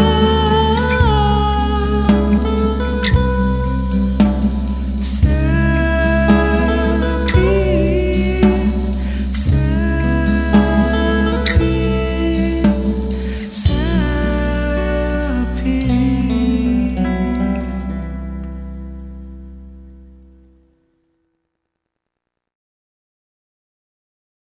love.